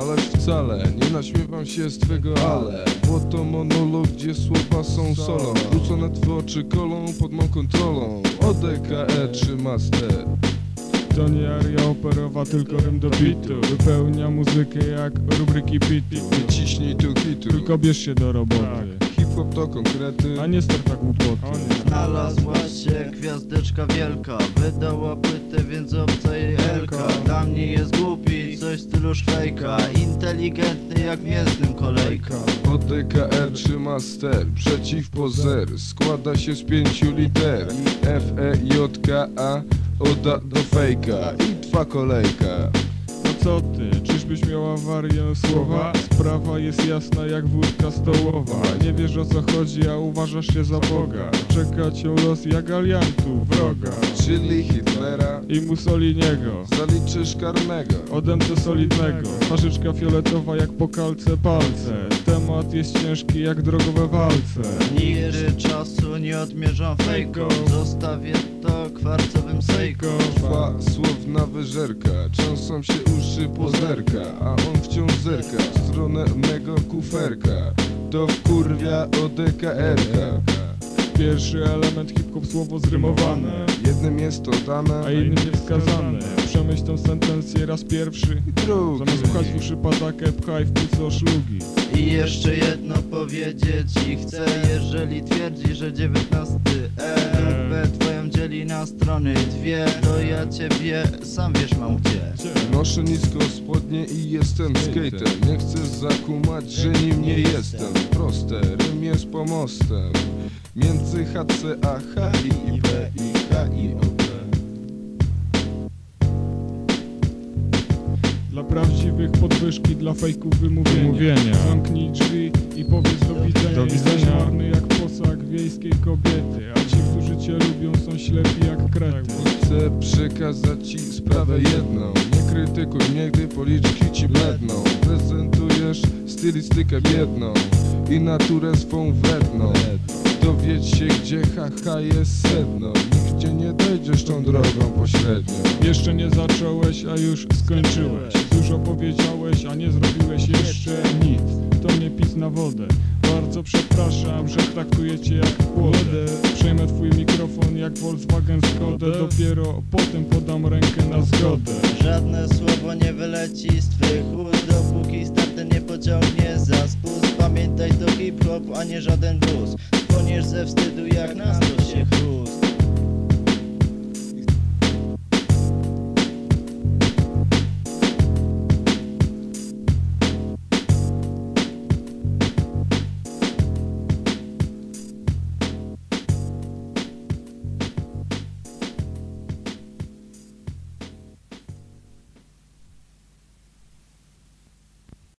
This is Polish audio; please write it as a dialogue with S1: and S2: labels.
S1: Ależ wcale nie naśmiewam się z twego ale. Bo to monolog, gdzie słowa są solą. Wrócone twoje oczy kolą pod mą kontrolą. ODKE czy master.
S2: To nie aria operowa, tylko rym do bitu. Wypełnia muzykę jak rubryki pitu.
S1: Nie ciśnij tu hitu
S2: Tylko bierz się do roboty.
S1: Hip-hop to konkrety.
S2: A nie starta głupoty
S3: Znalazła się gwiazdeczka wielka. Wydała płytę, więc obca jej Elka. Dla mnie jest głupi, coś w stylu szwejka Inteligentny jak mięsnym kolejka.
S1: ODKR czy master Przeciw pozer Składa się z pięciu liter. F, E, J, K, A Oda do fejka. I trwa kolejka.
S2: No co ty, czyżbyś miała awarię słowa? Sprawa jest jasna jak wódka stołowa. Nie wiesz o co chodzi, a uważasz się za Boga. Czeka cię los jak aliantu, wroga.
S1: Czyli Hitlera.
S2: I Mussoliniego
S1: Zaliczysz karnego.
S2: Odemce solidnego, twarzyczka fioletowa jak po kalce palce. Temat jest ciężki jak drogowe walce.
S3: Nigdy czasu nie odmierzam fejką Zostawię to kwarcowym sejką
S1: Trwa słowna wyżerka. Cząsą się uszy pozerka A on wciąż zerka W stronę mego kuferka. To wkurwia ODKR-ka
S2: Pierwszy element hip-hop słowo zrymowane.
S1: Jednym jest to dane
S2: A innym niewskazane Przemyśl tą sentencję raz pierwszy.
S1: I drugi.
S2: Zamiast pchać w uszy patakę, pchaj w płuco szlugi.
S3: I jeszcze jedno powiedzieć ci chcę Jeżeli twierdzi, że 19 E twoją dzieli na strony dwie To ja ciebie sam wiesz mam gdzie.
S1: Noszę nisko spodnie i jestem skater. Nie chcę zakumać, że nim nie jestem. Proste, rym jest pomostem Między HC a H i B i H i O B
S2: Dla prawdziwych podwyżki, dla fejków wymówienia.
S4: Wymówienia.
S2: Zamknij drzwi i powiedz do widzenia.
S4: Do widzenia.
S2: Jesteś marny jak posag wiejskiej kobiety. A ci, którzy cię lubią są ślepi krety
S1: Chcę przekazać ci sprawę jedną. Nie krytykuj mnie, gdy policzki ci bledną. Prezentujesz stylistykę biedną I naturę swą wredną. Dowiedz się, gdzie haha jest sedno. Nigdzie nie dojdziesz tą drogą pośrednią
S2: Jeszcze nie zacząłeś, a już skończyłeś. Dużo powiedziałeś, a nie zrobiłeś jeszcze nic. To nie pis na wodę. Bardzo przepraszam, że traktuję cię jak kłodę Skodę Dopiero potem podam rękę na zgodę.
S3: Żadne słowo nie wyleci z twych ust Dopóki starter nie pociągnie za spust. Pamiętaj to hip-hop, a nie żaden blues. Poniesz ze wstydu jak na stos